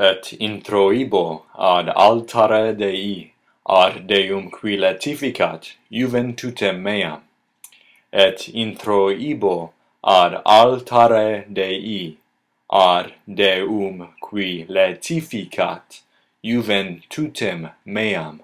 et introibo ad altare Dei ad Deum qui letificat juventutem meam et introibo ad altare Dei ad Deum qui letificat juventutem meam.